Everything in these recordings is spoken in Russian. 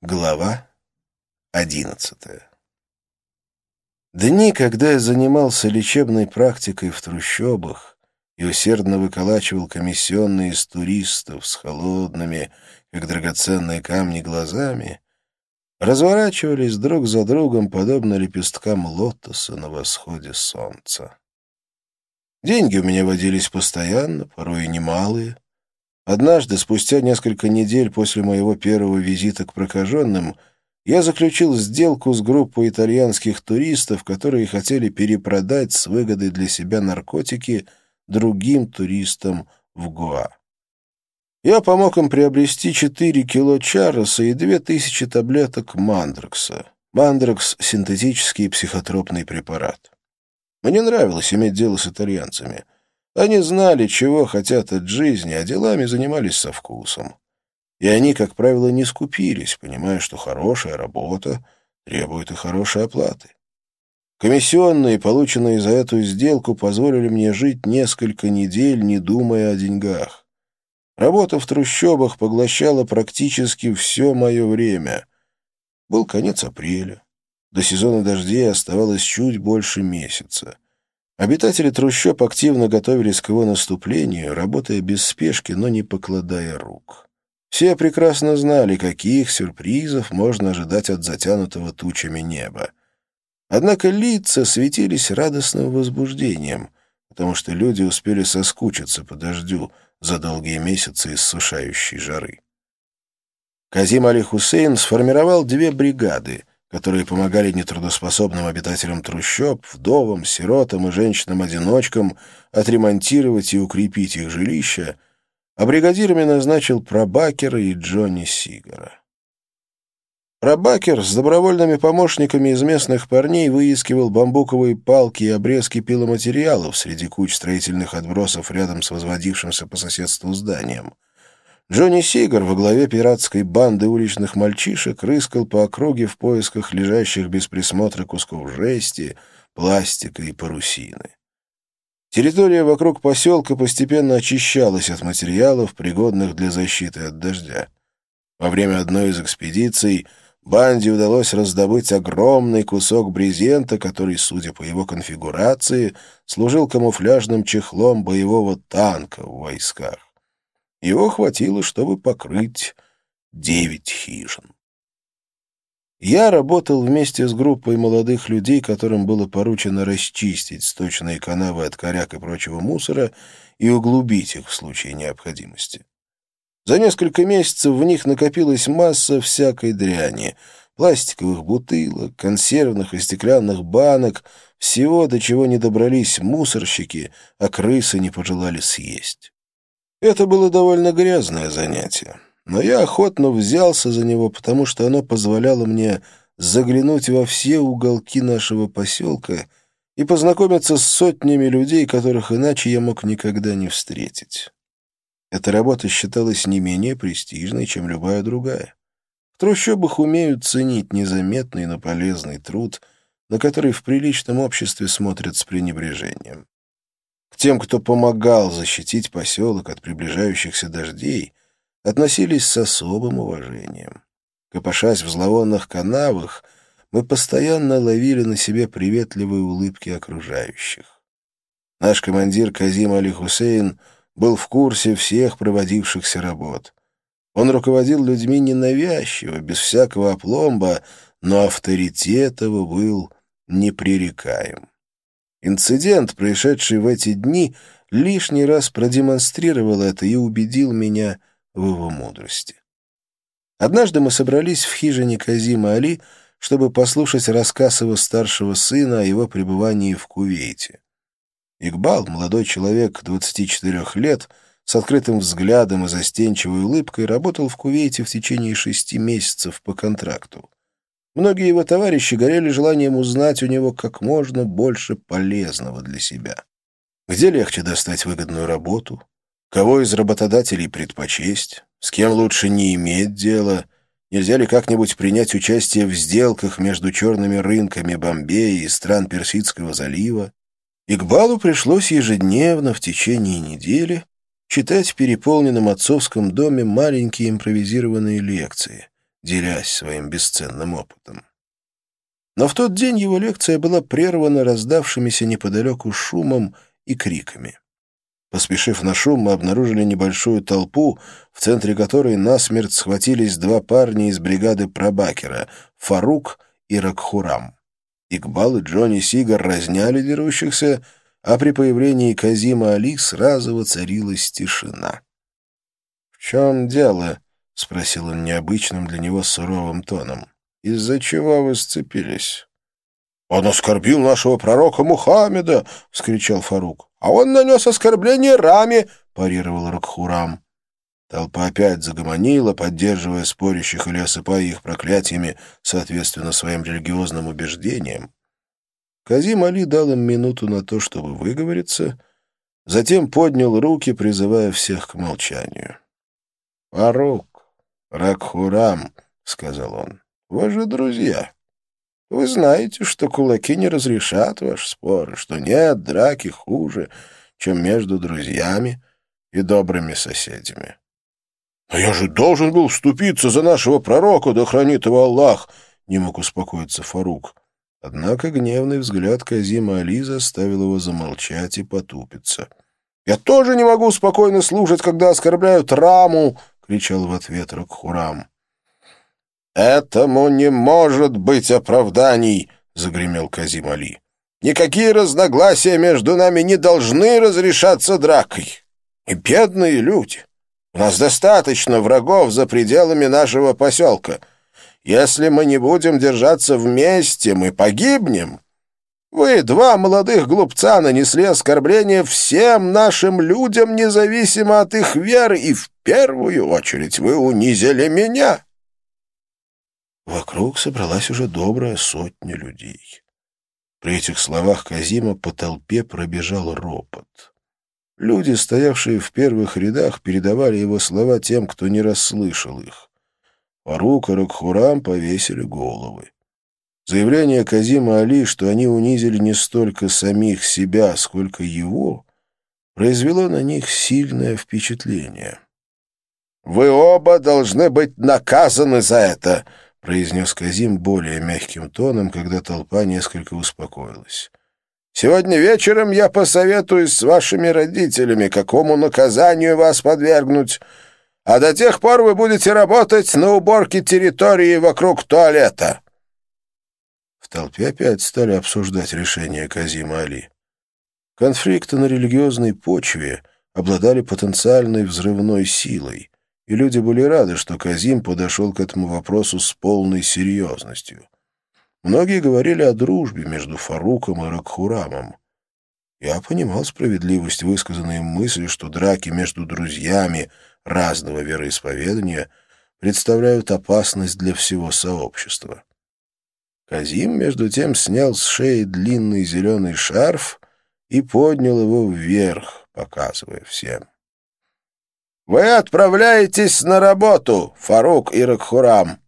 Глава одиннадцатая Дни, когда я занимался лечебной практикой в трущобах и усердно выколачивал комиссионные из туристов с холодными, как драгоценные камни, глазами, разворачивались друг за другом, подобно лепесткам лотоса на восходе солнца. Деньги у меня водились постоянно, порой немалые — Однажды, спустя несколько недель после моего первого визита к прокаженным, я заключил сделку с группой итальянских туристов, которые хотели перепродать с выгодой для себя наркотики другим туристам в Гоа. Я помог им приобрести 4 кило чароса и 2000 таблеток мандрекса. Мандрекс — синтетический психотропный препарат. Мне нравилось иметь дело с итальянцами — они знали, чего хотят от жизни, а делами занимались со вкусом. И они, как правило, не скупились, понимая, что хорошая работа требует и хорошей оплаты. Комиссионные, полученные за эту сделку, позволили мне жить несколько недель, не думая о деньгах. Работа в трущобах поглощала практически все мое время. Был конец апреля. До сезона дождей оставалось чуть больше месяца. Обитатели трущоб активно готовились к его наступлению, работая без спешки, но не покладая рук. Все прекрасно знали, каких сюрпризов можно ожидать от затянутого тучами неба. Однако лица светились радостным возбуждением, потому что люди успели соскучиться по дождю за долгие месяцы иссушающей жары. Казим Али Хусейн сформировал две бригады, которые помогали нетрудоспособным обитателям трущоб, вдовам, сиротам и женщинам-одиночкам отремонтировать и укрепить их жилища, а бригадирами назначил Пробакера и Джонни Сигара. Пробакер с добровольными помощниками из местных парней выискивал бамбуковые палки и обрезки пиломатериалов среди куч строительных отбросов рядом с возводившимся по соседству зданием — Джонни Сигар во главе пиратской банды уличных мальчишек рыскал по округе в поисках лежащих без присмотра кусков жести, пластика и парусины. Территория вокруг поселка постепенно очищалась от материалов, пригодных для защиты от дождя. Во время одной из экспедиций банде удалось раздобыть огромный кусок брезента, который, судя по его конфигурации, служил камуфляжным чехлом боевого танка в войсках. Его хватило, чтобы покрыть девять хижин. Я работал вместе с группой молодых людей, которым было поручено расчистить сточные канавы от коряк и прочего мусора и углубить их в случае необходимости. За несколько месяцев в них накопилась масса всякой дряни — пластиковых бутылок, консервных и стеклянных банок, всего, до чего не добрались мусорщики, а крысы не пожелали съесть. Это было довольно грязное занятие, но я охотно взялся за него, потому что оно позволяло мне заглянуть во все уголки нашего поселка и познакомиться с сотнями людей, которых иначе я мог никогда не встретить. Эта работа считалась не менее престижной, чем любая другая. В трущобах умеют ценить незаметный, но полезный труд, на который в приличном обществе смотрят с пренебрежением. Тем, кто помогал защитить поселок от приближающихся дождей, относились с особым уважением. Копошась в зловонных канавах, мы постоянно ловили на себе приветливые улыбки окружающих. Наш командир Казим Али Хусейн был в курсе всех проводившихся работ. Он руководил людьми ненавязчиво, без всякого опломба, но авторитет его был непререкаем. Инцидент, происшедший в эти дни, лишний раз продемонстрировал это и убедил меня в его мудрости. Однажды мы собрались в хижине Казима Али, чтобы послушать рассказ его старшего сына о его пребывании в Кувейте. Игбал, молодой человек 24 лет, с открытым взглядом и застенчивой улыбкой, работал в Кувейте в течение шести месяцев по контракту. Многие его товарищи горели желанием узнать у него как можно больше полезного для себя. Где легче достать выгодную работу? Кого из работодателей предпочесть? С кем лучше не иметь дела? Нельзя ли как-нибудь принять участие в сделках между черными рынками Бомбея и стран Персидского залива? Игбалу пришлось ежедневно в течение недели читать в переполненном отцовском доме маленькие импровизированные лекции — делясь своим бесценным опытом. Но в тот день его лекция была прервана раздавшимися неподалеку шумом и криками. Поспешив на шум, мы обнаружили небольшую толпу, в центре которой насмерть схватились два парня из бригады Пробакера — Фарук и Ракхурам. Игбал и Джонни Сигар разняли дерущихся, а при появлении Казима Али сразу воцарилась тишина. «В чем дело?» — спросил он необычным для него суровым тоном. «Из-за чего вы сцепились?» «Он оскорбил нашего пророка Мухаммеда!» — вскричал Фарук. «А он нанес оскорбление Раме!» — парировал Ракхурам. Толпа опять загомонила, поддерживая спорящих или осыпая их проклятиями, соответственно своим религиозным убеждениям. Казим Али дал им минуту на то, чтобы выговориться, затем поднял руки, призывая всех к молчанию. «Фарук, Ракхурам», — сказал он, — «вы же друзья. Вы знаете, что кулаки не разрешат ваши споры, что нет драки хуже, чем между друзьями и добрыми соседями». «Но я же должен был вступиться за нашего пророка, да хранит его Аллах!» — не мог успокоиться Фарук. Однако гневный взгляд Казима Али заставил его замолчать и потупиться. «Я тоже не могу спокойно слушать, когда оскорбляют Раму!» Кричал в ответ Ракхурам. «Этому не может быть оправданий!» — загремел Казим Али. «Никакие разногласия между нами не должны разрешаться дракой. И бедные люди! У нас достаточно врагов за пределами нашего поселка. Если мы не будем держаться вместе, мы погибнем. Вы, два молодых глупца, нанесли оскорбление всем нашим людям, независимо от их веры, и в первую очередь вы унизили меня». Вокруг собралась уже добрая сотня людей. При этих словах Казима по толпе пробежал ропот. Люди, стоявшие в первых рядах, передавали его слова тем, кто не расслышал их. Фарук и Ракхурам повесили головы. Заявление Казима Али, что они унизили не столько самих себя, сколько его, произвело на них сильное впечатление. «Вы оба должны быть наказаны за это!» — произнес Казим более мягким тоном, когда толпа несколько успокоилась. «Сегодня вечером я посоветуюсь с вашими родителями, какому наказанию вас подвергнуть, а до тех пор вы будете работать на уборке территории вокруг туалета». В толпе опять стали обсуждать решение Казима Али. Конфликты на религиозной почве обладали потенциальной взрывной силой, и люди были рады, что Казим подошел к этому вопросу с полной серьезностью. Многие говорили о дружбе между Фаруком и Ракхурамом. Я понимал справедливость высказанной мысли, что драки между друзьями разного вероисповедания представляют опасность для всего сообщества. Казим, между тем, снял с шеи длинный зеленый шарф и поднял его вверх, показывая всем. «Вы отправляетесь на работу, Фарук и Ракхурам,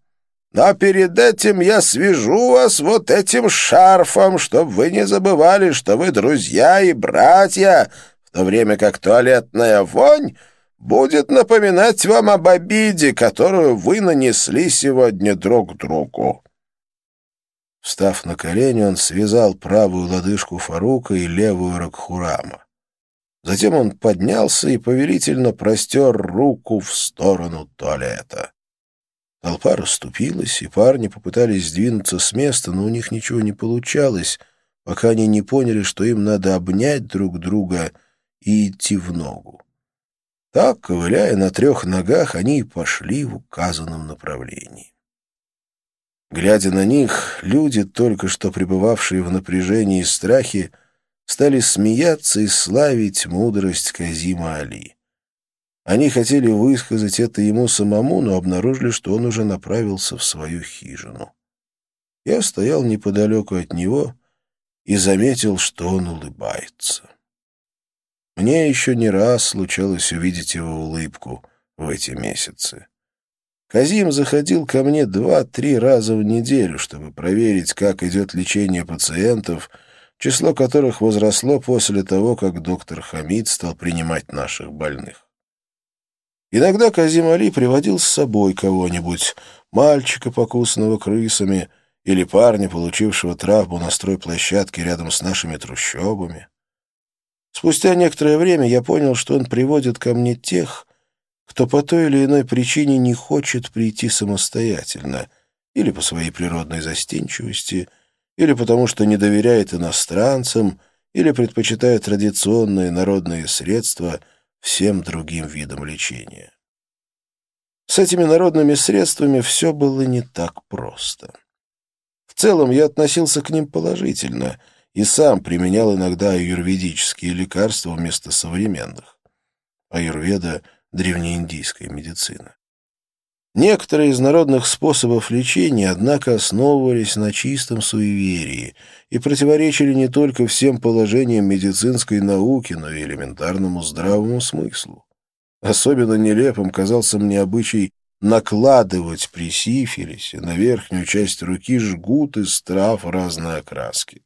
но перед этим я свяжу вас вот этим шарфом, чтобы вы не забывали, что вы друзья и братья, в то время как туалетная вонь будет напоминать вам об обиде, которую вы нанесли сегодня друг другу». Встав на колени, он связал правую лодыжку Фарука и левую Ракхурама. Затем он поднялся и повелительно простер руку в сторону туалета. Толпа расступилась, и парни попытались сдвинуться с места, но у них ничего не получалось, пока они не поняли, что им надо обнять друг друга и идти в ногу. Так, ковыляя на трех ногах, они и пошли в указанном направлении. Глядя на них, люди, только что пребывавшие в напряжении и страхе, стали смеяться и славить мудрость Казима Али. Они хотели высказать это ему самому, но обнаружили, что он уже направился в свою хижину. Я стоял неподалеку от него и заметил, что он улыбается. Мне еще не раз случалось увидеть его улыбку в эти месяцы. Казим заходил ко мне два-три раза в неделю, чтобы проверить, как идет лечение пациентов, число которых возросло после того, как доктор Хамид стал принимать наших больных. Иногда Казим Али приводил с собой кого-нибудь, мальчика, покусанного крысами, или парня, получившего травму на стройплощадке рядом с нашими трущобами. Спустя некоторое время я понял, что он приводит ко мне тех, кто по той или иной причине не хочет прийти самостоятельно, или по своей природной застенчивости, или потому что не доверяет иностранцам, или предпочитает традиционные народные средства всем другим видам лечения. С этими народными средствами все было не так просто. В целом я относился к ним положительно и сам применял иногда аюрведические лекарства вместо современных. Аюрведа — древнеиндийская медицина. Некоторые из народных способов лечения, однако, основывались на чистом суеверии и противоречили не только всем положениям медицинской науки, но и элементарному здравому смыслу. Особенно нелепым казался мне обычай накладывать при сифилисе на верхнюю часть руки жгут из трав разной окраски.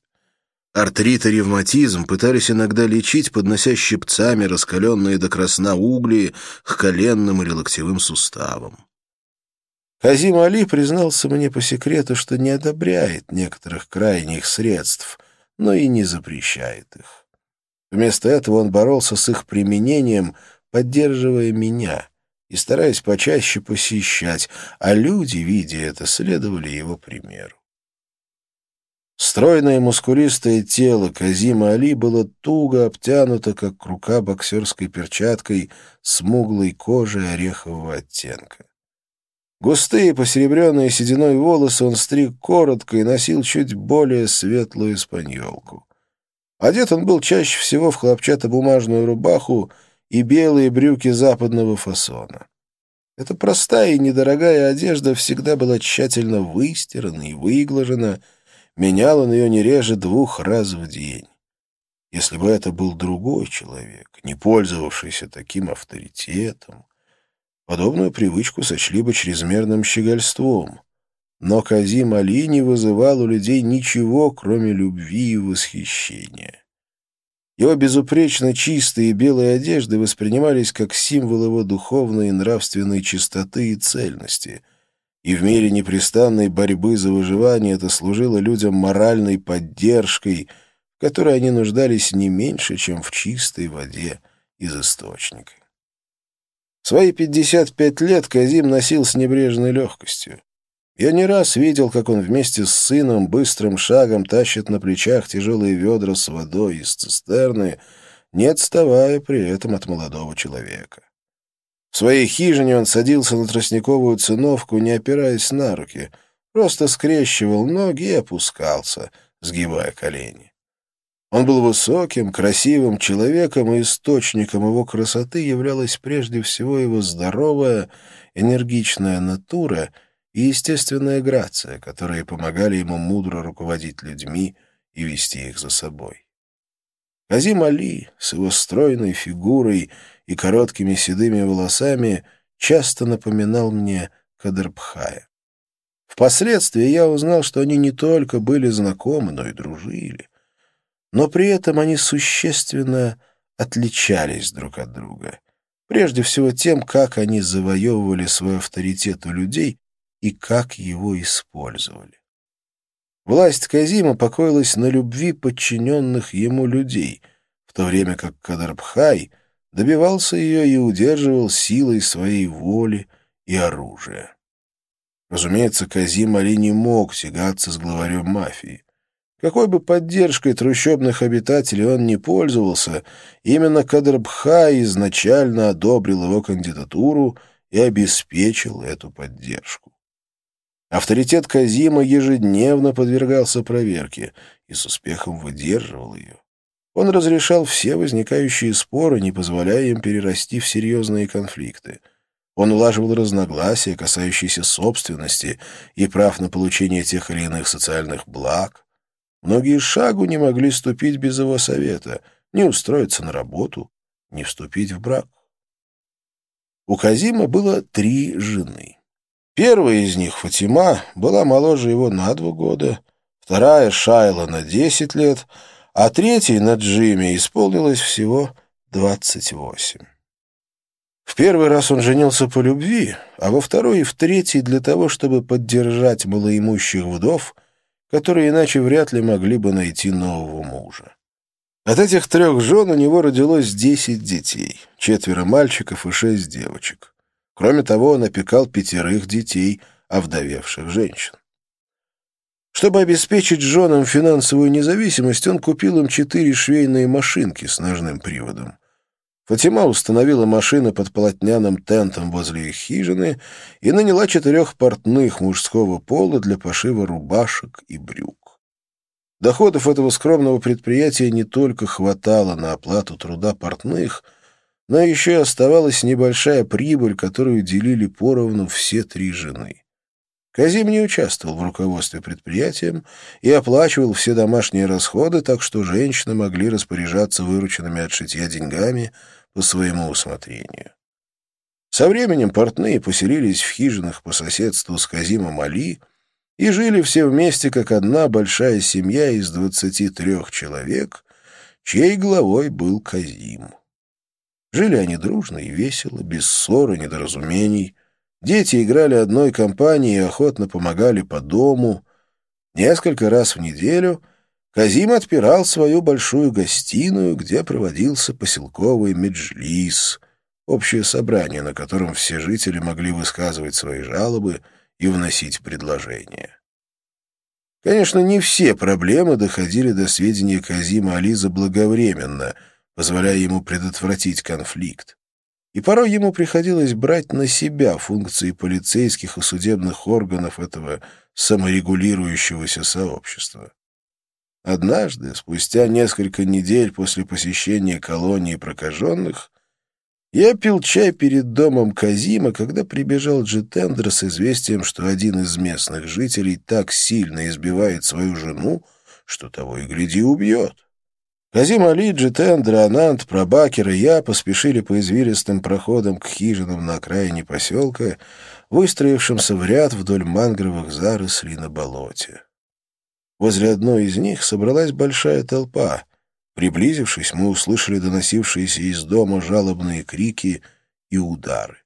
Артрит и ревматизм пытались иногда лечить, поднося щипцами раскаленные до красна угли к коленным или локтевым суставам. Казим Али признался мне по секрету, что не одобряет некоторых крайних средств, но и не запрещает их. Вместо этого он боролся с их применением, поддерживая меня и стараясь почаще посещать, а люди, видя это, следовали его примеру. Стройное мускулистое тело Казима Али было туго обтянуто, как рука боксерской перчаткой, смуглой кожей орехового оттенка. Густые посеребренные сединой волосы он стриг коротко и носил чуть более светлую испаньолку. Одет он был чаще всего в хлопчатобумажную рубаху и белые брюки западного фасона. Эта простая и недорогая одежда всегда была тщательно выстирана и выглажена, менял он ее не реже двух раз в день. Если бы это был другой человек, не пользовавшийся таким авторитетом, Подобную привычку сочли бы чрезмерным щегольством. Но Казим Али не вызывал у людей ничего, кроме любви и восхищения. Его безупречно чистые белые одежды воспринимались как символ его духовной и нравственной чистоты и цельности, и в мире непрестанной борьбы за выживание это служило людям моральной поддержкой, в которой они нуждались не меньше, чем в чистой воде из источника свои 55 лет Казим носил с небрежной легкостью. Я не раз видел, как он вместе с сыном быстрым шагом тащит на плечах тяжелые ведра с водой из цистерны, не отставая при этом от молодого человека. В своей хижине он садился на тростниковую циновку, не опираясь на руки, просто скрещивал ноги и опускался, сгибая колени. Он был высоким, красивым человеком, и источником его красоты являлась прежде всего его здоровая, энергичная натура и естественная грация, которые помогали ему мудро руководить людьми и вести их за собой. Казим Али с его стройной фигурой и короткими седыми волосами часто напоминал мне Кадрбхая. Впоследствии я узнал, что они не только были знакомы, но и дружили но при этом они существенно отличались друг от друга. Прежде всего тем, как они завоевывали свой авторитет у людей и как его использовали. Власть Казима покоилась на любви подчиненных ему людей, в то время как Кадарбхай добивался ее и удерживал силой своей воли и оружия. Разумеется, Казим Али не мог тягаться с главарем мафии. Какой бы поддержкой трущобных обитателей он не пользовался, именно Кадрбхай изначально одобрил его кандидатуру и обеспечил эту поддержку. Авторитет Казима ежедневно подвергался проверке и с успехом выдерживал ее. Он разрешал все возникающие споры, не позволяя им перерасти в серьезные конфликты. Он улаживал разногласия, касающиеся собственности и прав на получение тех или иных социальных благ. Многие шагу не могли ступить без его совета, не устроиться на работу, не вступить в брак. У Казима было три жены. Первая из них, Фатима, была моложе его на два года, вторая — Шайла на десять лет, а третьей, на Джиме, исполнилось всего двадцать восемь. В первый раз он женился по любви, а во второй и в третий для того, чтобы поддержать малоимущих вдов, которые иначе вряд ли могли бы найти нового мужа. От этих трех жен у него родилось десять детей, четверо мальчиков и шесть девочек. Кроме того, он опекал пятерых детей, овдовевших женщин. Чтобы обеспечить женам финансовую независимость, он купил им четыре швейные машинки с ножным приводом. Фатима установила машины под полотняным тентом возле их хижины и наняла четырех портных мужского пола для пошива рубашек и брюк. Доходов этого скромного предприятия не только хватало на оплату труда портных, но еще оставалась небольшая прибыль, которую делили поровну все три жены. Казим не участвовал в руководстве предприятием и оплачивал все домашние расходы, так что женщины могли распоряжаться вырученными от шитья деньгами по своему усмотрению. Со временем портные поселились в хижинах по соседству с Казимом Али и жили все вместе, как одна большая семья из двадцати трех человек, чьей главой был Казим. Жили они дружно и весело, без ссор и недоразумений, Дети играли одной компанией и охотно помогали по дому. Несколько раз в неделю Казим отпирал свою большую гостиную, где проводился поселковый меджлис, общее собрание, на котором все жители могли высказывать свои жалобы и вносить предложения. Конечно, не все проблемы доходили до сведения Казима Али заблаговременно, позволяя ему предотвратить конфликт и порой ему приходилось брать на себя функции полицейских и судебных органов этого саморегулирующегося сообщества. Однажды, спустя несколько недель после посещения колонии прокаженных, я пил чай перед домом Казима, когда прибежал Джитендер с известием, что один из местных жителей так сильно избивает свою жену, что того и гляди убьет. Казим Али, Джитендра, Анант, Прабакер и я поспешили по извилистым проходам к хижинам на окраине поселка, выстроившимся в ряд вдоль мангровых зарослей на болоте. Возле одной из них собралась большая толпа. Приблизившись, мы услышали доносившиеся из дома жалобные крики и удары.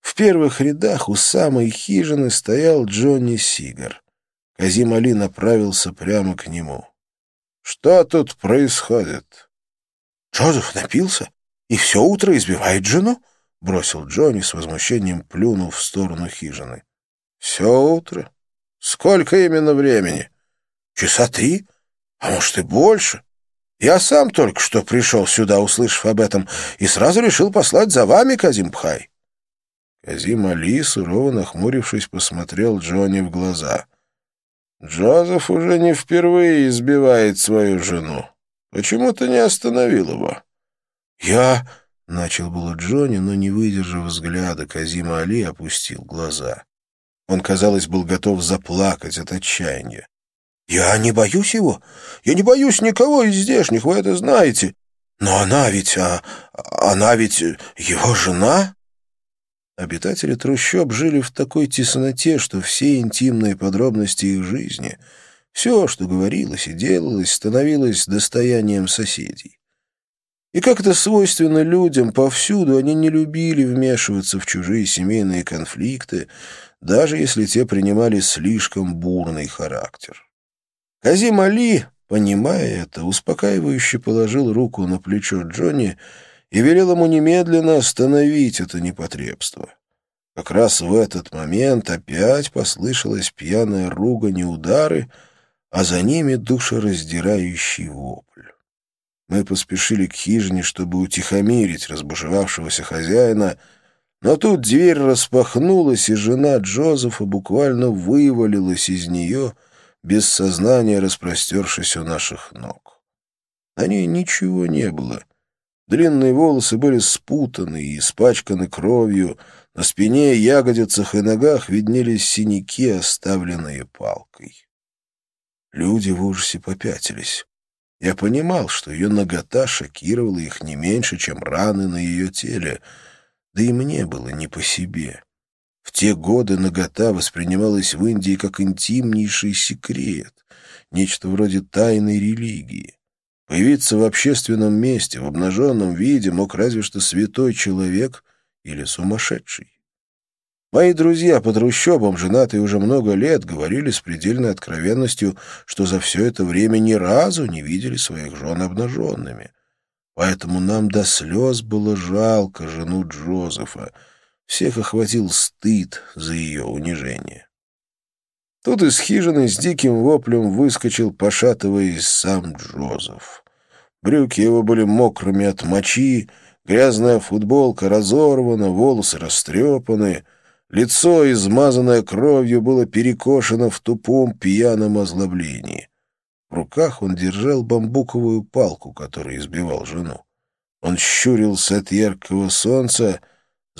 В первых рядах у самой хижины стоял Джонни Сигар. Казим Али направился прямо к нему. Что тут происходит? Джозеф напился и все утро избивает жену? Бросил Джонни с возмущением, плюнув в сторону хижины. Все утро? Сколько именно времени? Часа три, а может и больше. Я сам только что пришел сюда, услышав об этом, и сразу решил послать за вами, Казим Пхай. Казим Али, сурово нахмурившись, посмотрел Джонни в глаза — Джозеф уже не впервые избивает свою жену. Почему ты не остановил его? Я... Начал было Джонни, но, не выдержав взгляда, Казима Али опустил глаза. Он, казалось, был готов заплакать от отчаяния. «Я не боюсь его. Я не боюсь никого из здешних, вы это знаете. Но она ведь... А, она ведь его жена?» Обитатели трущоб жили в такой тесноте, что все интимные подробности их жизни, все, что говорилось и делалось, становилось достоянием соседей. И как это свойственно людям, повсюду они не любили вмешиваться в чужие семейные конфликты, даже если те принимали слишком бурный характер. Казим Али, понимая это, успокаивающе положил руку на плечо Джонни и велел ему немедленно остановить это непотребство. Как раз в этот момент опять послышалась пьяная ругань и удары, а за ними душераздирающий вопль. Мы поспешили к хижине, чтобы утихомирить разбушевавшегося хозяина, но тут дверь распахнулась, и жена Джозефа буквально вывалилась из нее, без сознания распростершись у наших ног. На ней ничего не было, Длинные волосы были спутаны и испачканы кровью, на спине, ягодицах и ногах виднелись синяки, оставленные палкой. Люди в ужасе попятились. Я понимал, что ее нагота шокировала их не меньше, чем раны на ее теле, да и мне было не по себе. В те годы нагота воспринималась в Индии как интимнейший секрет, нечто вроде тайной религии. Появиться в общественном месте в обнаженном виде мог разве что святой человек или сумасшедший. Мои друзья по трущобам, женатые уже много лет, говорили с предельной откровенностью, что за все это время ни разу не видели своих жен обнаженными. Поэтому нам до слез было жалко жену Джозефа. Всех охватил стыд за ее унижение. Тут из хижины с диким воплем выскочил, пошатываясь, сам Джозеф. Брюки его были мокрыми от мочи, грязная футболка разорвана, волосы растрепаны — Лицо, измазанное кровью, было перекошено в тупом пьяном озлоблении. В руках он держал бамбуковую палку, которой избивал жену. Он щурился от яркого солнца,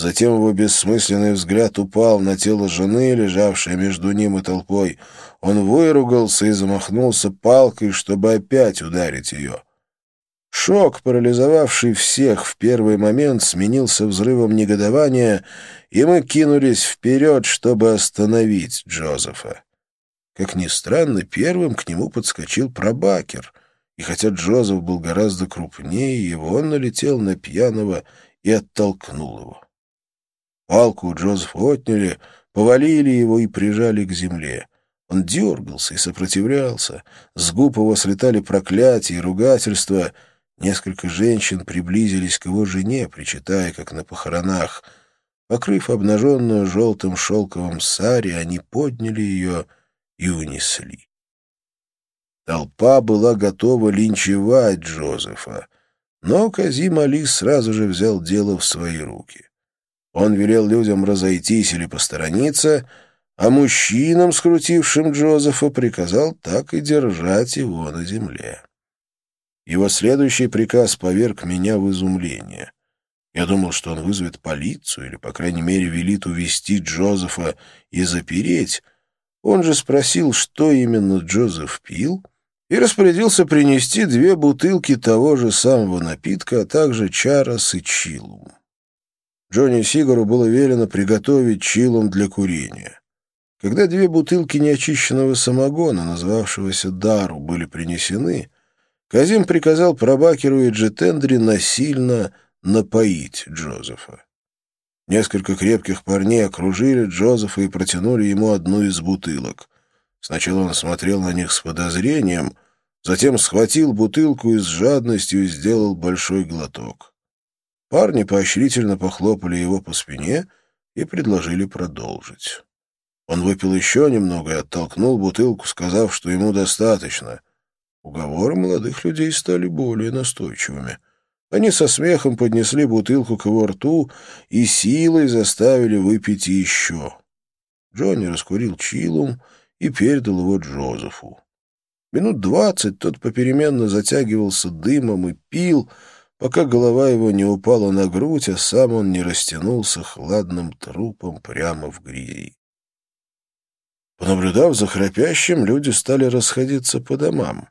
затем его бессмысленный взгляд упал на тело жены, лежавшее между ним и толпой. Он выругался и замахнулся палкой, чтобы опять ударить ее. Шок, парализовавший всех в первый момент, сменился взрывом негодования, и мы кинулись вперед, чтобы остановить Джозефа. Как ни странно, первым к нему подскочил пробакер, и хотя Джозеф был гораздо крупнее его, он налетел на пьяного и оттолкнул его. Палку у Джозефа отняли, повалили его и прижали к земле. Он дергался и сопротивлялся, с губ его слетали проклятия и ругательства — Несколько женщин приблизились к его жене, причитая, как на похоронах. Покрыв обнаженную желтым шелковым сари, они подняли ее и унесли. Толпа была готова линчевать Джозефа, но Казим Али сразу же взял дело в свои руки. Он велел людям разойтись или посторониться, а мужчинам, скрутившим Джозефа, приказал так и держать его на земле. Его следующий приказ поверг меня в изумление. Я думал, что он вызовет полицию или, по крайней мере, велит увести Джозефа и запереть. Он же спросил, что именно Джозеф пил, и распорядился принести две бутылки того же самого напитка, а также чарос и чилум. Джонни Сигару было велено приготовить чилум для курения. Когда две бутылки неочищенного самогона, называвшегося Дару, были принесены, Казим приказал Пробакеру и Джетендри насильно напоить Джозефа. Несколько крепких парней окружили Джозефа и протянули ему одну из бутылок. Сначала он смотрел на них с подозрением, затем схватил бутылку и с жадностью сделал большой глоток. Парни поощрительно похлопали его по спине и предложили продолжить. Он выпил еще немного и оттолкнул бутылку, сказав, что ему достаточно — Уговоры молодых людей стали более настойчивыми. Они со смехом поднесли бутылку к его рту и силой заставили выпить еще. Джонни раскурил чилум и передал его Джозефу. Минут двадцать тот попеременно затягивался дымом и пил, пока голова его не упала на грудь, а сам он не растянулся хладным трупом прямо в грязи. Понаблюдав за храпящим, люди стали расходиться по домам.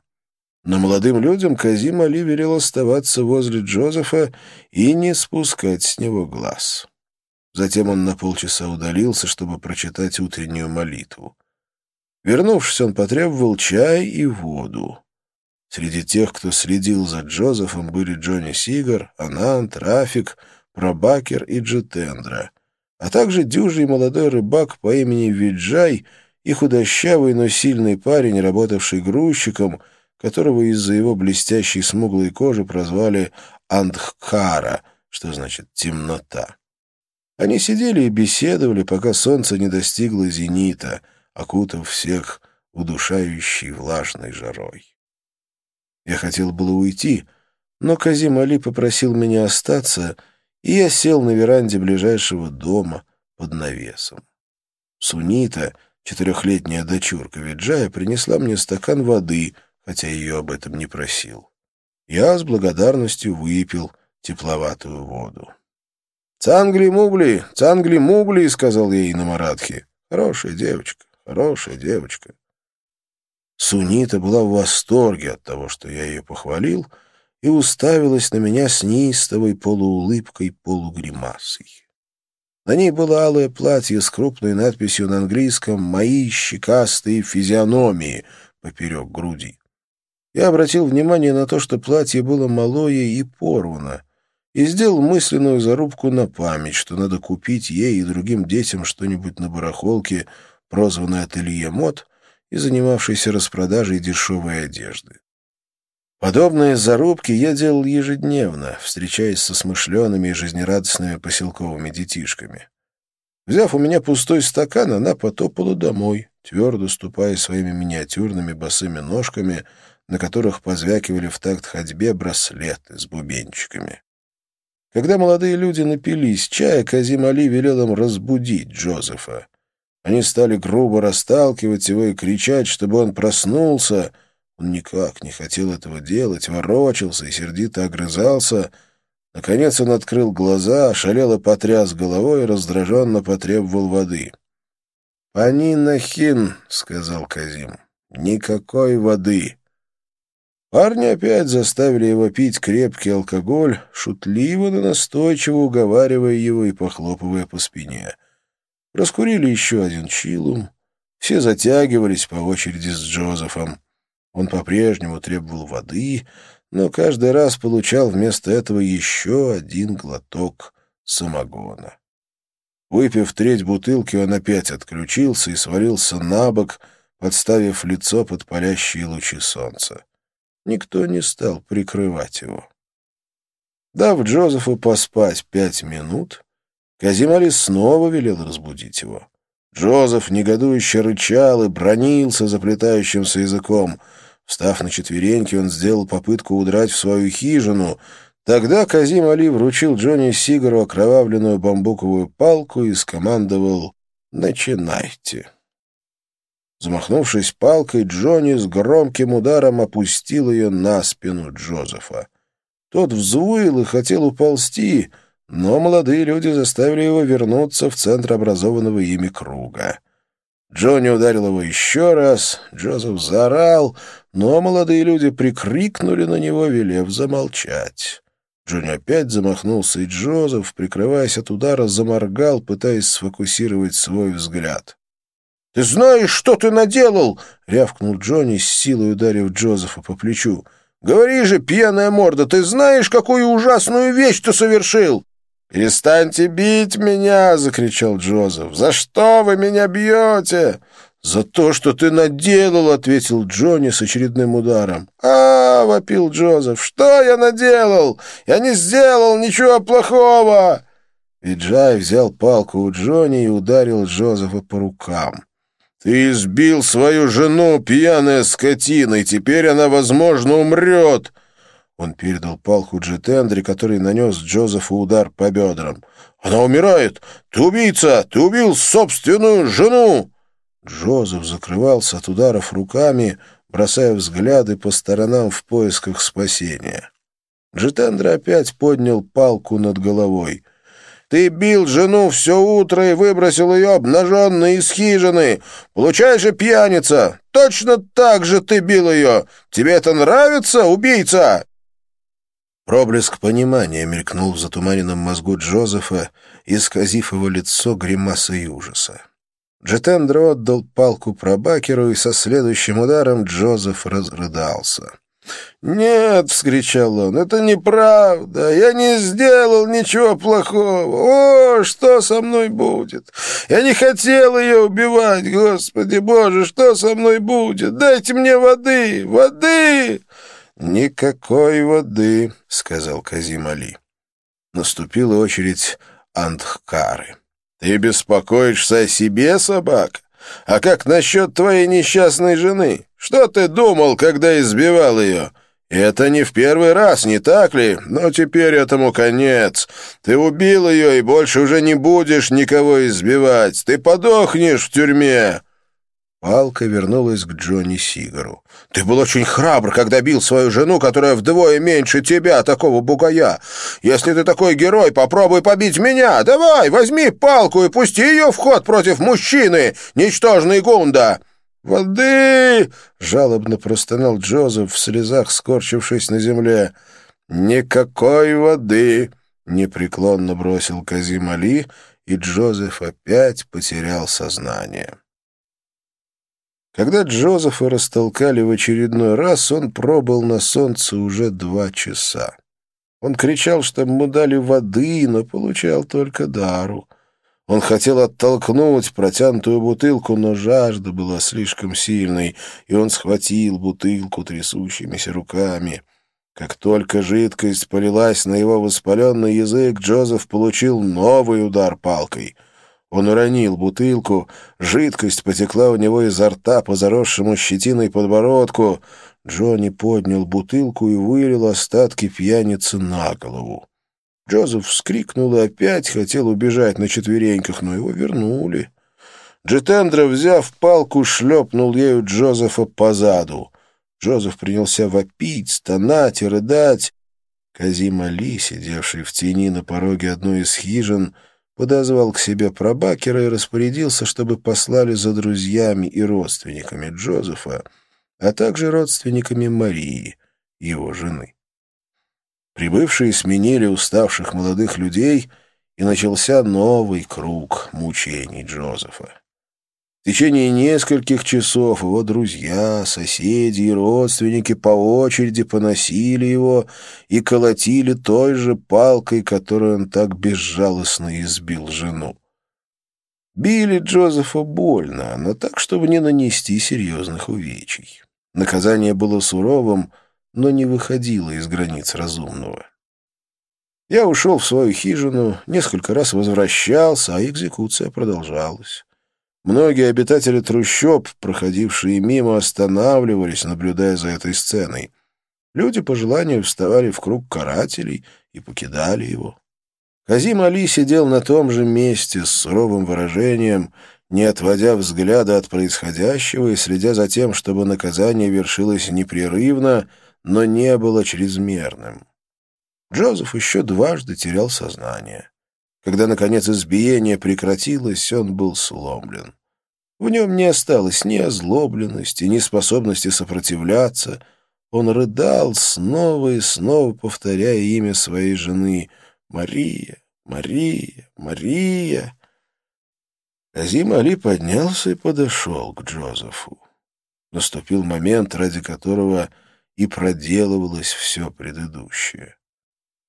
Но молодым людям Казим Али велел оставаться возле Джозефа и не спускать с него глаз. Затем он на полчаса удалился, чтобы прочитать утреннюю молитву. Вернувшись, он потребовал чай и воду. Среди тех, кто следил за Джозефом, были Джонни Сигар, Анант, Рафик, Пробакер и Джетендра, а также дюжий молодой рыбак по имени Виджай и худощавый, но сильный парень, работавший грузчиком — которого из-за его блестящей смуглой кожи прозвали Андхкара, что значит «темнота». Они сидели и беседовали, пока солнце не достигло зенита, окутав всех удушающей влажной жарой. Я хотел было уйти, но Казим Али попросил меня остаться, и я сел на веранде ближайшего дома под навесом. Сунита, четырехлетняя дочурка Виджая, принесла мне стакан воды — хотя ее об этом не просил. Я с благодарностью выпил тепловатую воду. «Цангли-мугли! Цангли-мугли!» — сказал ей на маратхе. «Хорошая девочка, хорошая девочка». Сунита была в восторге от того, что я ее похвалил, и уставилась на меня с неистовой полуулыбкой, полугримасой. На ней было алое платье с крупной надписью на английском «Мои щекастые физиономии» поперек груди. Я обратил внимание на то, что платье было малое и порвано. и сделал мысленную зарубку на память, что надо купить ей и другим детям что-нибудь на барахолке, прозванной «Ателье мод», и занимавшейся распродажей дешевой одежды. Подобные зарубки я делал ежедневно, встречаясь со смышленными и жизнерадостными поселковыми детишками. Взяв у меня пустой стакан, она потопала домой, твердо ступая своими миниатюрными босыми ножками, на которых позвякивали в такт ходьбе браслеты с бубенчиками. Когда молодые люди напились чая, Казим Али велел им разбудить Джозефа. Они стали грубо расталкивать его и кричать, чтобы он проснулся. Он никак не хотел этого делать, ворочался и сердито огрызался. Наконец он открыл глаза, шалело потряс головой и раздраженно потребовал воды. «Пани хин, сказал Казим, — «никакой воды». Парни опять заставили его пить крепкий алкоголь, шутливо, но настойчиво уговаривая его и похлопывая по спине. Раскурили еще один чилум. Все затягивались по очереди с Джозефом. Он по-прежнему требовал воды, но каждый раз получал вместо этого еще один глоток самогона. Выпив треть бутылки, он опять отключился и свалился на бок, подставив лицо под палящие лучи солнца. Никто не стал прикрывать его. Дав Джозефу поспать пять минут, Казимали снова велел разбудить его. Джозеф негодующе рычал и бронился заплетающимся языком. Встав на четвереньки, он сделал попытку удрать в свою хижину. Тогда Казим Али вручил Джонни Сигару окровавленную бамбуковую палку и скомандовал «Начинайте». Замахнувшись палкой, Джонни с громким ударом опустил ее на спину Джозефа. Тот взвыл и хотел уползти, но молодые люди заставили его вернуться в центр образованного ими круга. Джонни ударил его еще раз, Джозеф заорал, но молодые люди прикрикнули на него, велев замолчать. Джонни опять замахнулся, и Джозеф, прикрываясь от удара, заморгал, пытаясь сфокусировать свой взгляд. «Ты знаешь, что ты наделал?» — рявкнул Джонни, с силой ударив Джозефа по плечу. «Говори же, пьяная морда, ты знаешь, какую ужасную вещь ты совершил?» «Перестаньте бить меня!» — закричал Джозеф. «За что вы меня бьете?» «За то, что ты наделал!» — ответил Джонни с очередным ударом. «А!» — вопил Джозеф. «Что я наделал? Я не сделал ничего плохого!» Виджай взял палку у Джонни и ударил Джозефа по рукам. «Ты избил свою жену, пьяная скотина, и теперь она, возможно, умрет!» Он передал палку Джетендри, который нанес Джозефу удар по бедрам. «Она умирает! Ты убийца! Ты убил собственную жену!» Джозеф закрывался от ударов руками, бросая взгляды по сторонам в поисках спасения. Джетендра опять поднял палку над головой. Ты бил жену все утро и выбросил ее обнаженной из хижины. Получаешь же, пьяница! Точно так же ты бил ее! Тебе это нравится, убийца?» Проблеск понимания мелькнул в затуманенном мозгу Джозефа, исказив его лицо гримасой ужаса. Джетендро отдал палку пробакеру, и со следующим ударом Джозеф разрыдался. «Нет!» — вскричал он. «Это неправда! Я не сделал ничего плохого! О, что со мной будет? Я не хотел ее убивать! Господи Боже, что со мной будет? Дайте мне воды! Воды!» «Никакой воды!» — сказал Казим Али. Наступила очередь Андхкары. «Ты беспокоишься о себе, собак? А как насчет твоей несчастной жены? Что ты думал, когда избивал ее? Это не в первый раз, не так ли? Но теперь этому конец. Ты убил ее и больше уже не будешь никого избивать. Ты подохнешь в тюрьме». Палка вернулась к Джонни Сигару. «Ты был очень храбр, когда бил свою жену, которая вдвое меньше тебя, такого бугая. Если ты такой герой, попробуй побить меня. Давай, возьми палку и пусти ее в ход против мужчины, ничтожный гунда!» «Воды!» — жалобно простонал Джозеф в слезах, скорчившись на земле. «Никакой воды!» — непреклонно бросил Казим Али, и Джозеф опять потерял сознание. Когда Джозефа растолкали в очередной раз, он пробыл на солнце уже два часа. Он кричал, чтобы ему дали воды, но получал только дару. Он хотел оттолкнуть протянутую бутылку, но жажда была слишком сильной, и он схватил бутылку трясущимися руками. Как только жидкость полилась на его воспаленный язык, Джозеф получил новый удар палкой. Он уронил бутылку, жидкость потекла у него изо рта по заросшему щетиной подбородку. Джонни поднял бутылку и вылил остатки пьяницы на голову. Джозеф вскрикнул и опять хотел убежать на четвереньках, но его вернули. Джетендра, взяв палку, шлепнул ею Джозефа по заду. Джозеф принялся вопить, стонать и рыдать. Казим Али, сидевший в тени на пороге одной из хижин, подозвал к себе пробакера и распорядился, чтобы послали за друзьями и родственниками Джозефа, а также родственниками Марии, его жены. Прибывшие сменили уставших молодых людей, и начался новый круг мучений Джозефа. В течение нескольких часов его друзья, соседи и родственники по очереди поносили его и колотили той же палкой, которую он так безжалостно избил жену. Били Джозефа больно, но так, чтобы не нанести серьезных увечий. Наказание было суровым, но не выходила из границ разумного. Я ушел в свою хижину, несколько раз возвращался, а экзекуция продолжалась. Многие обитатели трущоб, проходившие мимо, останавливались, наблюдая за этой сценой. Люди по желанию вставали в круг карателей и покидали его. Казим Али сидел на том же месте с суровым выражением, не отводя взгляда от происходящего и следя за тем, чтобы наказание вершилось непрерывно, но не было чрезмерным. Джозеф еще дважды терял сознание. Когда, наконец, избиение прекратилось, он был сломлен. В нем не осталось ни озлобленности, ни способности сопротивляться. Он рыдал, снова и снова повторяя имя своей жены «Мария, Мария, Мария». Азим Али поднялся и подошел к Джозефу. Наступил момент, ради которого и проделывалось все предыдущее.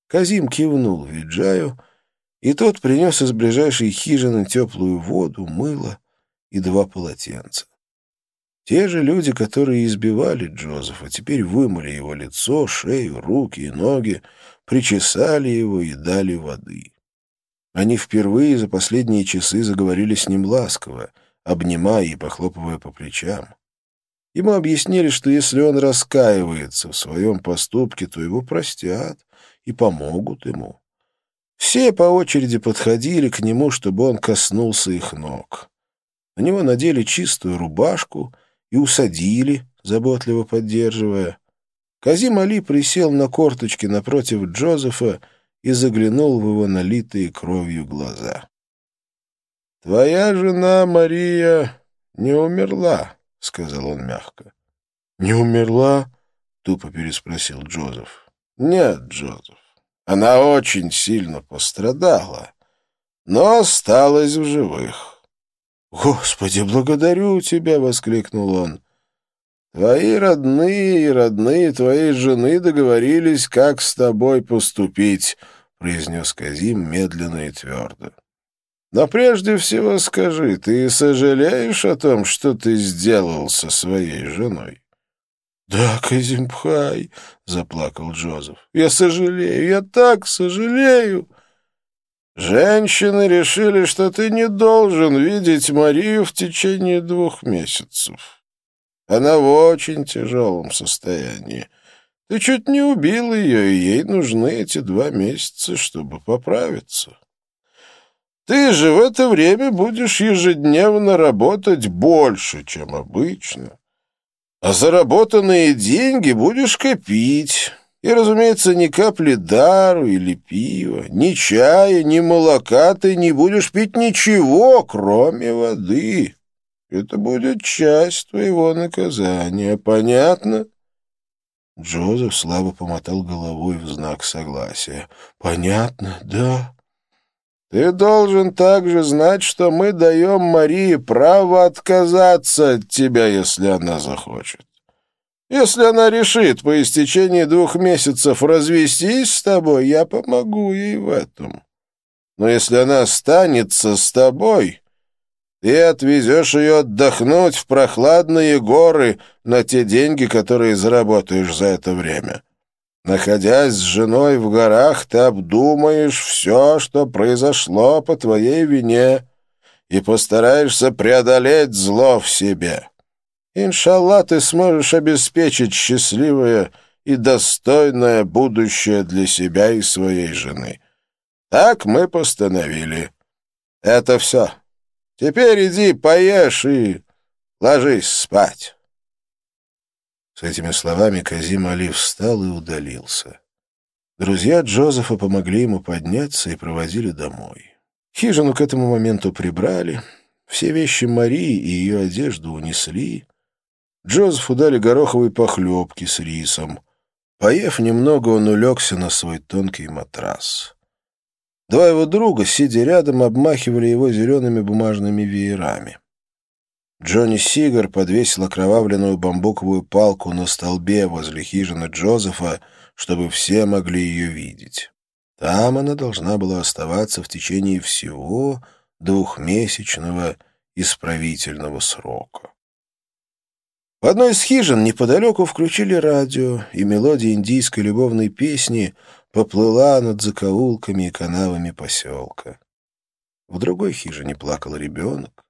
Казим кивнул Виджаю, и тот принес из ближайшей хижины теплую воду, мыло и два полотенца. Те же люди, которые избивали Джозефа, теперь вымыли его лицо, шею, руки и ноги, причесали его и дали воды. Они впервые за последние часы заговорили с ним ласково, обнимая и похлопывая по плечам. Ему объяснили, что если он раскаивается в своем поступке, то его простят и помогут ему. Все по очереди подходили к нему, чтобы он коснулся их ног. На него надели чистую рубашку и усадили, заботливо поддерживая. Казим Али присел на корточки напротив Джозефа и заглянул в его налитые кровью глаза. «Твоя жена Мария не умерла», — сказал он мягко. «Не умерла?» — тупо переспросил Джозеф. «Нет, Джозеф, она очень сильно пострадала, но осталась в живых». «Господи, благодарю тебя!» — воскликнул он. «Твои родные и родные твоей жены договорились, как с тобой поступить», — произнес Казим медленно и твердо. Но прежде всего скажи, ты сожалеешь о том, что ты сделал со своей женой? — Да, Казимпхай, — заплакал Джозеф, — я сожалею, я так сожалею. Женщины решили, что ты не должен видеть Марию в течение двух месяцев. Она в очень тяжелом состоянии. Ты чуть не убил ее, и ей нужны эти два месяца, чтобы поправиться. Ты же в это время будешь ежедневно работать больше, чем обычно. А заработанные деньги будешь копить. И, разумеется, ни капли дару или пива, ни чая, ни молока ты не будешь пить ничего, кроме воды. Это будет часть твоего наказания. Понятно? Джозеф слабо помотал головой в знак согласия. «Понятно, да». Ты должен также знать, что мы даем Марии право отказаться от тебя, если она захочет. Если она решит по истечении двух месяцев развестись с тобой, я помогу ей в этом. Но если она останется с тобой, ты отвезешь ее отдохнуть в прохладные горы на те деньги, которые заработаешь за это время. Находясь с женой в горах, ты обдумаешь все, что произошло по твоей вине, и постараешься преодолеть зло в себе. Иншалла, ты сможешь обеспечить счастливое и достойное будущее для себя и своей жены. Так мы постановили. Это все. Теперь иди поешь и ложись спать. С этими словами Казим Али встал и удалился. Друзья Джозефа помогли ему подняться и проводили домой. Хижину к этому моменту прибрали, все вещи Марии и ее одежду унесли. Джозефу дали гороховой похлебки с рисом. Поев немного, он улегся на свой тонкий матрас. Два его друга, сидя рядом, обмахивали его зелеными бумажными веерами. Джонни Сигар подвесил окровавленную бамбуковую палку на столбе возле хижины Джозефа, чтобы все могли ее видеть. Там она должна была оставаться в течение всего двухмесячного исправительного срока. В одной из хижин неподалеку включили радио, и мелодия индийской любовной песни поплыла над закоулками и канавами поселка. В другой хижине плакал ребенок.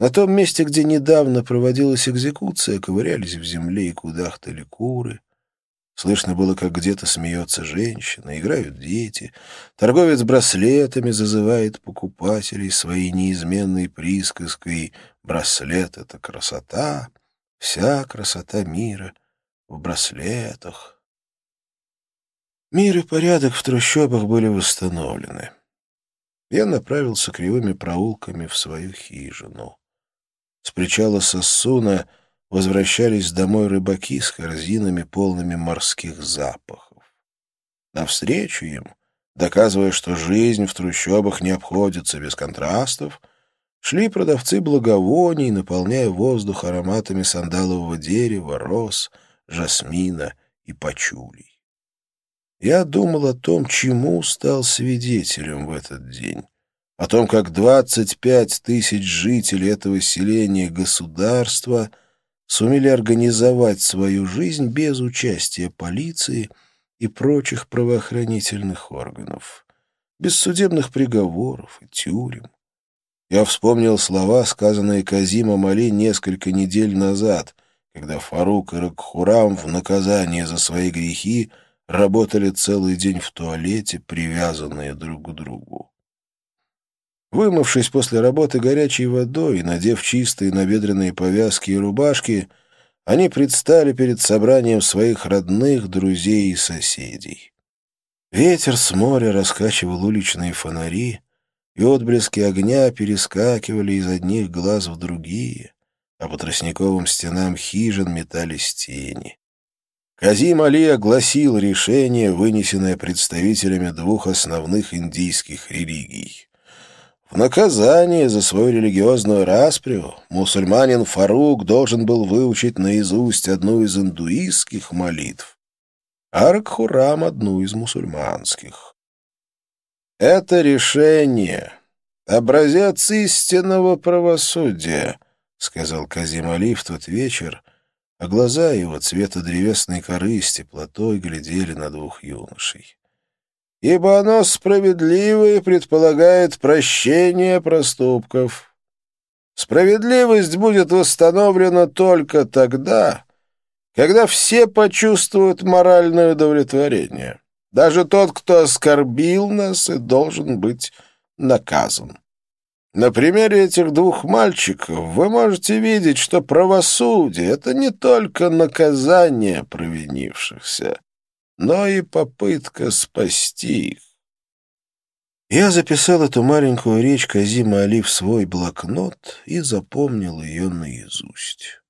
На том месте, где недавно проводилась экзекуция, ковырялись в земле и кудахтали куры. Слышно было, как где-то смеется женщина, играют дети. Торговец браслетами зазывает покупателей своей неизменной присказкой «Браслет — это красота, вся красота мира в браслетах». Мир и порядок в трущобах были восстановлены. Я направился кривыми проулками в свою хижину. С причала Сассуна возвращались домой рыбаки с корзинами, полными морских запахов. Навстречу им, доказывая, что жизнь в трущобах не обходится без контрастов, шли продавцы благовоний, наполняя воздух ароматами сандалового дерева, роз, жасмина и пачулей. Я думал о том, чему стал свидетелем в этот день о том, как 25 тысяч жителей этого селения государства сумели организовать свою жизнь без участия полиции и прочих правоохранительных органов, без судебных приговоров и тюрем. Я вспомнил слова, сказанные Казимом Али несколько недель назад, когда Фарук и Ракхурам в наказание за свои грехи работали целый день в туалете, привязанные друг к другу. Вымывшись после работы горячей водой и надев чистые набедренные повязки и рубашки, они предстали перед собранием своих родных, друзей и соседей. Ветер с моря раскачивал уличные фонари, и отблески огня перескакивали из одних глаз в другие, а по тростниковым стенам хижин метались тени. Казим Али огласил решение, вынесенное представителями двух основных индийских религий. В наказание за свою религиозную расприю мусульманин Фарук должен был выучить наизусть одну из индуистских молитв, а Ракхурам — одну из мусульманских. «Это решение — образец истинного правосудия», — сказал Казим Али в тот вечер, а глаза его цвета древесной коры с теплотой глядели на двух юношей ибо оно справедливо и предполагает прощение проступков. Справедливость будет восстановлена только тогда, когда все почувствуют моральное удовлетворение. Даже тот, кто оскорбил нас и должен быть наказан. На примере этих двух мальчиков вы можете видеть, что правосудие — это не только наказание провинившихся, но и попытка спасти их. Я записал эту маленькую речь Казима Али в свой блокнот и запомнил ее наизусть.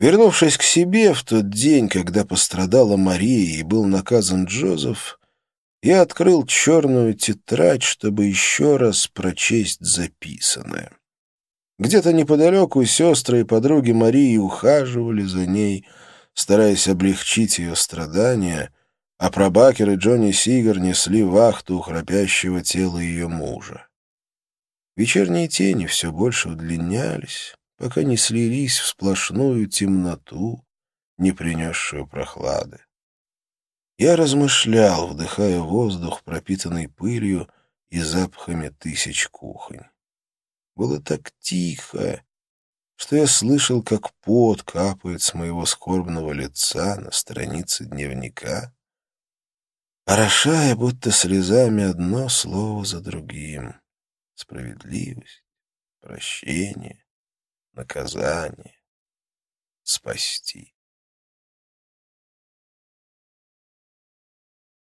Вернувшись к себе в тот день, когда пострадала Мария и был наказан Джозеф, я открыл черную тетрадь, чтобы еще раз прочесть записанное. Где-то неподалеку сестры и подруги Марии ухаживали за ней, стараясь облегчить ее страдания, а пробакер и Джонни Сигар несли вахту у храпящего тела ее мужа. Вечерние тени все больше удлинялись, пока не слились в сплошную темноту, не принесшую прохлады. Я размышлял, вдыхая воздух, пропитанный пылью и запахами тысяч кухонь. Было так тихо, что я слышал, как пот капает с моего скорбного лица на странице дневника, орошая будто слезами одно слово за другим. Справедливость, прощение, наказание, спасти.